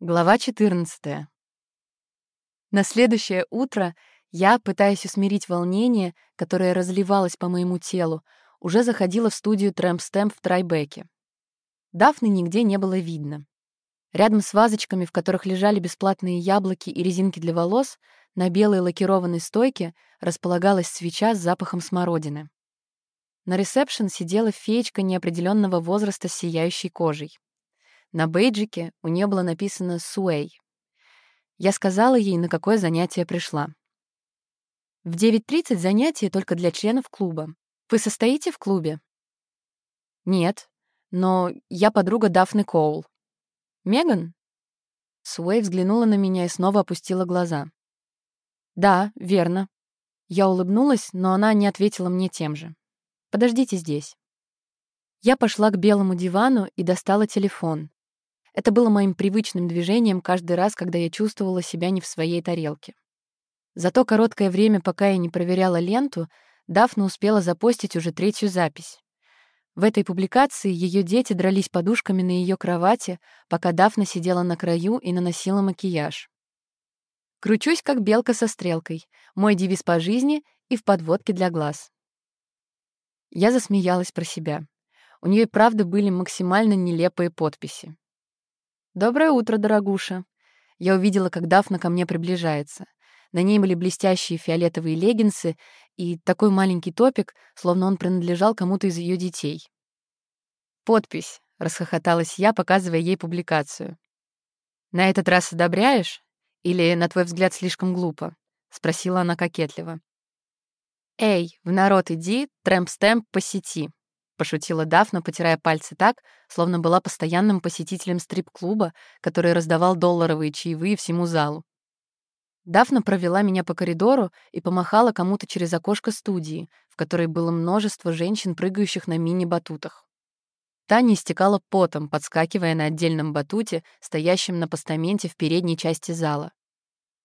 Глава 14. На следующее утро я, пытаясь усмирить волнение, которое разливалось по моему телу, уже заходила в студию Трэмп-Стэмп в Трайбеке. Дафны нигде не было видно. Рядом с вазочками, в которых лежали бесплатные яблоки и резинки для волос, на белой лакированной стойке располагалась свеча с запахом смородины. На ресепшн сидела феечка неопределенного возраста с сияющей кожей. На бейджике у нее было написано «Суэй». Я сказала ей, на какое занятие пришла. В 9.30 занятие только для членов клуба. Вы состоите в клубе? Нет, но я подруга Дафны Коул. Меган? Суэй взглянула на меня и снова опустила глаза. Да, верно. Я улыбнулась, но она не ответила мне тем же. Подождите здесь. Я пошла к белому дивану и достала телефон. Это было моим привычным движением каждый раз, когда я чувствовала себя не в своей тарелке. За то короткое время, пока я не проверяла ленту, Дафна успела запостить уже третью запись. В этой публикации ее дети дрались подушками на ее кровати, пока Дафна сидела на краю и наносила макияж. «Кручусь, как белка со стрелкой. Мой девиз по жизни и в подводке для глаз». Я засмеялась про себя. У нее и правда были максимально нелепые подписи. «Доброе утро, дорогуша». Я увидела, как Дафна ко мне приближается. На ней были блестящие фиолетовые леггинсы и такой маленький топик, словно он принадлежал кому-то из ее детей. «Подпись», — расхохоталась я, показывая ей публикацию. «На этот раз одобряешь? Или, на твой взгляд, слишком глупо?» — спросила она кокетливо. «Эй, в народ иди, трэмп-стэмп по сети», пошутила Дафна, потирая пальцы так, словно была постоянным посетителем стрип-клуба, который раздавал долларовые чаевые всему залу. Дафна провела меня по коридору и помахала кому-то через окошко студии, в которой было множество женщин, прыгающих на мини-батутах. Таня истекала потом, подскакивая на отдельном батуте, стоящем на постаменте в передней части зала.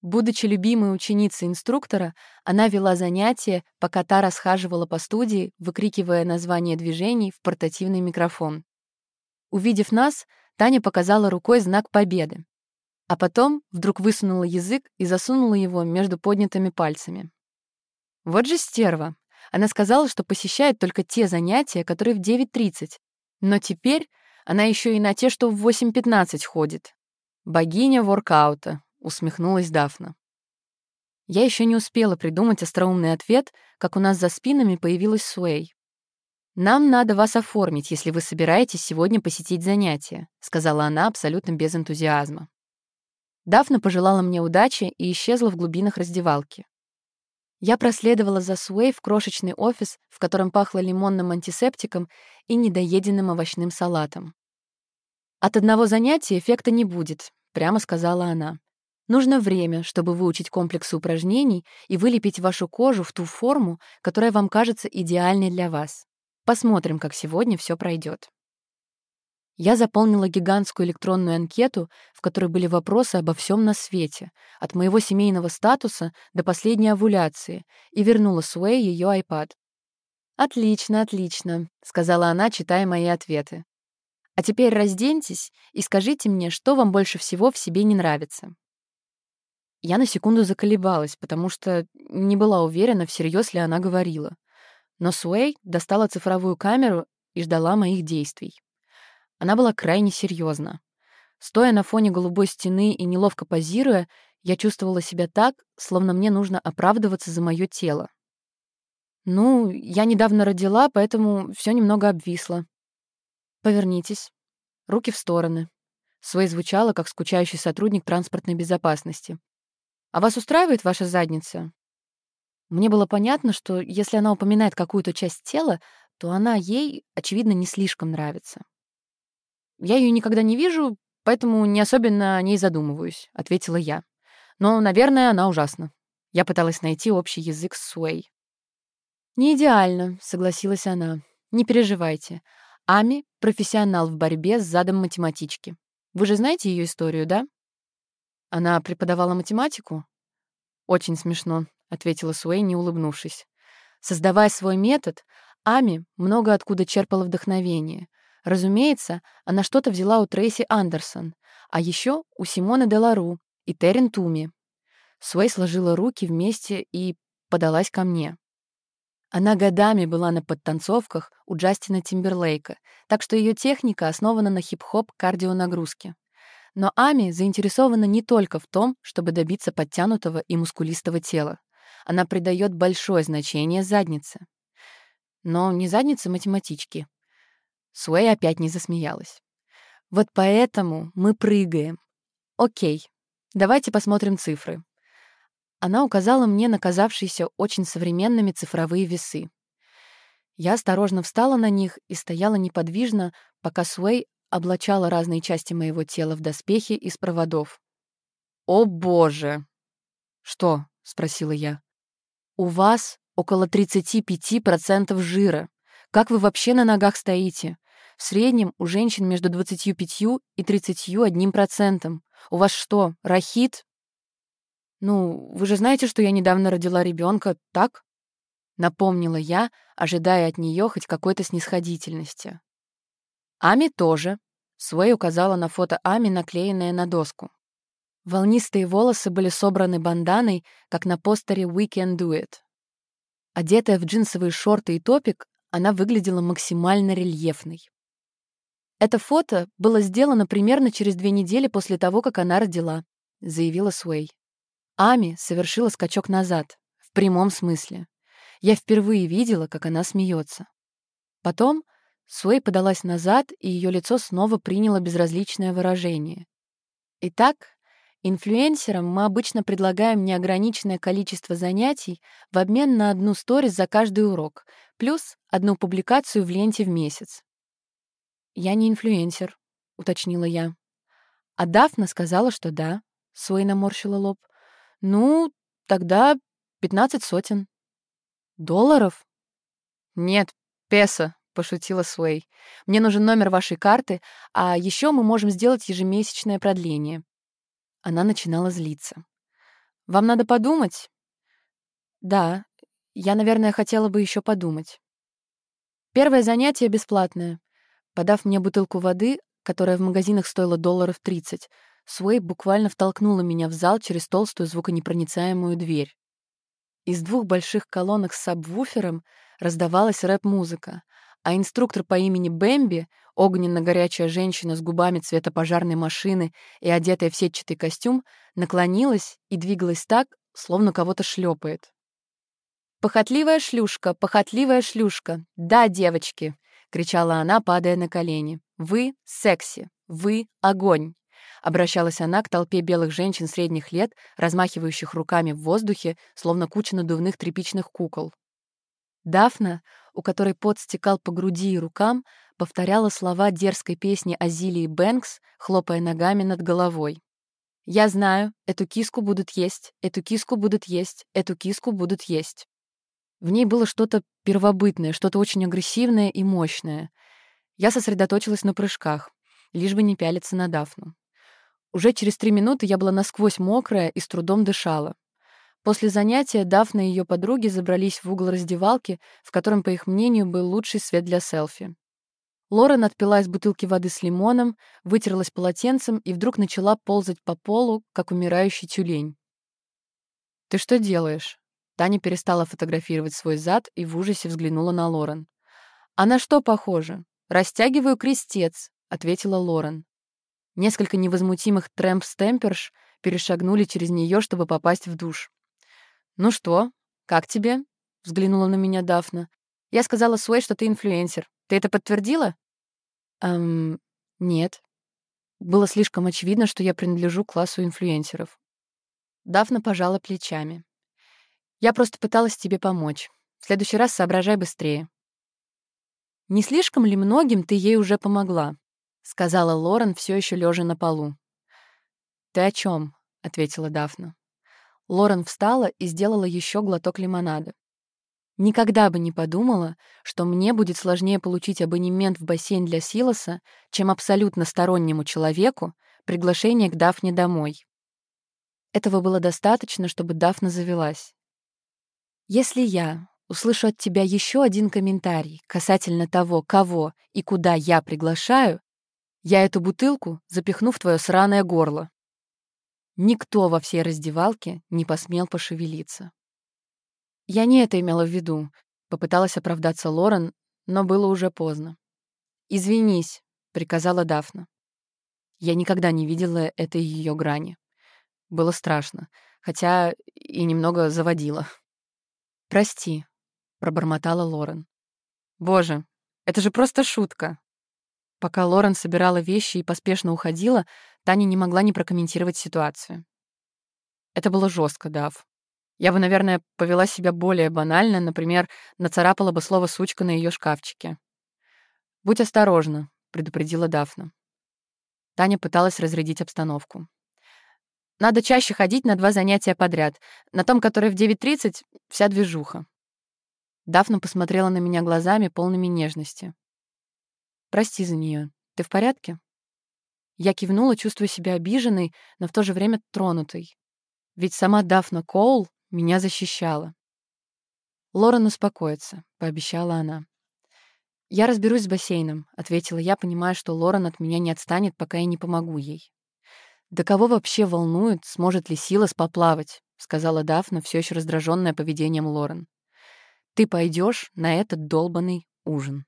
Будучи любимой ученицей инструктора, она вела занятия, пока та расхаживала по студии, выкрикивая название движений в портативный микрофон. Увидев нас, Таня показала рукой знак победы. А потом вдруг высунула язык и засунула его между поднятыми пальцами. Вот же стерва. Она сказала, что посещает только те занятия, которые в 9.30. Но теперь она еще и на те, что в 8.15 ходит. Богиня воркаута, — усмехнулась Дафна. Я еще не успела придумать остроумный ответ, как у нас за спинами появилась Суэй. «Нам надо вас оформить, если вы собираетесь сегодня посетить занятия», — сказала она абсолютно без энтузиазма. Дафна пожелала мне удачи и исчезла в глубинах раздевалки. Я проследовала за Суэй в крошечный офис, в котором пахло лимонным антисептиком и недоеденным овощным салатом. «От одного занятия эффекта не будет», — прямо сказала она. Нужно время, чтобы выучить комплекс упражнений и вылепить вашу кожу в ту форму, которая вам кажется идеальной для вас. Посмотрим, как сегодня все пройдет. Я заполнила гигантскую электронную анкету, в которой были вопросы обо всем на свете, от моего семейного статуса до последней овуляции, и вернула Суэй ее iPad. «Отлично, отлично», — сказала она, читая мои ответы. «А теперь разденьтесь и скажите мне, что вам больше всего в себе не нравится». Я на секунду заколебалась, потому что не была уверена, всерьез ли она говорила. Но Суэй достала цифровую камеру и ждала моих действий. Она была крайне серьезна. Стоя на фоне голубой стены и неловко позируя, я чувствовала себя так, словно мне нужно оправдываться за мое тело. «Ну, я недавно родила, поэтому все немного обвисло». «Повернитесь. Руки в стороны». Суэй звучала, как скучающий сотрудник транспортной безопасности. «А вас устраивает ваша задница?» Мне было понятно, что если она упоминает какую-то часть тела, то она ей, очевидно, не слишком нравится. «Я ее никогда не вижу, поэтому не особенно о ней задумываюсь», — ответила я. «Но, наверное, она ужасна». Я пыталась найти общий язык с Суэй. «Не идеально», — согласилась она. «Не переживайте. Ами — профессионал в борьбе с задом математички. Вы же знаете ее историю, да?» Она преподавала математику? Очень смешно, ответила Суэй, улыбнувшись. Создавая свой метод, Ами много откуда черпала вдохновение. Разумеется, она что-то взяла у Трейси Андерсон, А еще у Симоны Делару и Терен Туми. Суэй сложила руки вместе и подалась ко мне. Она годами была на подтанцовках у Джастина Тимберлейка, так что ее техника основана на хип-хоп кардионагрузке. Но Ами заинтересована не только в том, чтобы добиться подтянутого и мускулистого тела. Она придает большое значение заднице. Но не заднице математички. Суэй опять не засмеялась. Вот поэтому мы прыгаем. Окей, давайте посмотрим цифры. Она указала мне на казавшиеся очень современными цифровые весы. Я осторожно встала на них и стояла неподвижно, пока Суэй облачала разные части моего тела в доспехи из проводов. «О, боже!» «Что?» — спросила я. «У вас около 35% жира. Как вы вообще на ногах стоите? В среднем у женщин между 25 и 31%. У вас что, рахит?» «Ну, вы же знаете, что я недавно родила ребенка, так?» Напомнила я, ожидая от нее хоть какой-то снисходительности. Ами тоже. Свэй указала на фото Ами, наклеенное на доску. Волнистые волосы были собраны банданой, как на постере «We can do it». Одетая в джинсовые шорты и топик, она выглядела максимально рельефной. «Это фото было сделано примерно через две недели после того, как она родила», — заявила Суэй. Ами совершила скачок назад, в прямом смысле. Я впервые видела, как она смеется. Потом Суэй подалась назад, и ее лицо снова приняло безразличное выражение. Итак, инфлюенсерам мы обычно предлагаем неограниченное количество занятий в обмен на одну сторис за каждый урок, плюс одну публикацию в ленте в месяц. «Я не инфлюенсер», — уточнила я. А Дафна сказала, что да. Суэй наморщила лоб. «Ну, тогда пятнадцать сотен». «Долларов?» «Нет, песо», — пошутила Суэй. «Мне нужен номер вашей карты, а еще мы можем сделать ежемесячное продление». Она начинала злиться. «Вам надо подумать?» «Да, я, наверное, хотела бы еще подумать». Первое занятие бесплатное. Подав мне бутылку воды, которая в магазинах стоила долларов тридцать, Суэй буквально втолкнула меня в зал через толстую звуконепроницаемую дверь. Из двух больших колонок с сабвуфером раздавалась рэп-музыка, а инструктор по имени Бэмби, огненно-горячая женщина с губами цвета пожарной машины и одетая в сетчатый костюм, наклонилась и двигалась так, словно кого-то шлепает. «Похотливая шлюшка, похотливая шлюшка! Да, девочки!» — кричала она, падая на колени. «Вы — секси! Вы — огонь! Обращалась она к толпе белых женщин средних лет, размахивающих руками в воздухе, словно куча надувных тряпичных кукол. Дафна, у которой пот стекал по груди и рукам, повторяла слова дерзкой песни Азилии Бэнкс, хлопая ногами над головой. «Я знаю, эту киску будут есть, эту киску будут есть, эту киску будут есть». В ней было что-то первобытное, что-то очень агрессивное и мощное. Я сосредоточилась на прыжках, лишь бы не пялиться на Дафну. Уже через три минуты я была насквозь мокрая и с трудом дышала. После занятия Дафна и ее подруги забрались в угол раздевалки, в котором, по их мнению, был лучший свет для селфи. Лорен отпила из бутылки воды с лимоном, вытерлась полотенцем и вдруг начала ползать по полу, как умирающий тюлень. «Ты что делаешь?» Таня перестала фотографировать свой зад и в ужасе взглянула на Лорен. «А на что похоже?» «Растягиваю крестец», — ответила Лорен. Несколько невозмутимых трэмп-стемперш перешагнули через нее, чтобы попасть в душ. «Ну что, как тебе?» — взглянула на меня Дафна. «Я сказала Суэй, что ты инфлюенсер. Ты это подтвердила?» «Эм, нет. Было слишком очевидно, что я принадлежу классу инфлюенсеров». Дафна пожала плечами. «Я просто пыталась тебе помочь. В следующий раз соображай быстрее». «Не слишком ли многим ты ей уже помогла?» — сказала Лорен, все еще лежа на полу. «Ты о чем? ответила Дафна. Лорен встала и сделала еще глоток лимонада. Никогда бы не подумала, что мне будет сложнее получить абонемент в бассейн для Силоса, чем абсолютно стороннему человеку приглашение к Дафне домой. Этого было достаточно, чтобы Дафна завелась. «Если я услышу от тебя еще один комментарий касательно того, кого и куда я приглашаю, Я эту бутылку запихну в твое сраное горло». Никто во всей раздевалке не посмел пошевелиться. «Я не это имела в виду», — попыталась оправдаться Лорен, но было уже поздно. «Извинись», — приказала Дафна. Я никогда не видела этой ее грани. Было страшно, хотя и немного заводило. «Прости», — пробормотала Лорен. «Боже, это же просто шутка!» Пока Лорен собирала вещи и поспешно уходила, Таня не могла не прокомментировать ситуацию. Это было жестко, Дав. Я бы, наверное, повела себя более банально, например, нацарапала бы слово «сучка» на ее шкафчике. «Будь осторожна», — предупредила Дафна. Таня пыталась разрядить обстановку. «Надо чаще ходить на два занятия подряд. На том, которое в 9.30, вся движуха». Дафна посмотрела на меня глазами, полными нежности. «Прости за нее. Ты в порядке?» Я кивнула, чувствуя себя обиженной, но в то же время тронутой. Ведь сама Дафна Коул меня защищала. «Лорен успокоится», — пообещала она. «Я разберусь с бассейном», — ответила я, понимая, что Лорен от меня не отстанет, пока я не помогу ей. «Да кого вообще волнует, сможет ли Силас поплавать?» — сказала Дафна, все еще раздраженная поведением Лорен. «Ты пойдешь на этот долбанный ужин».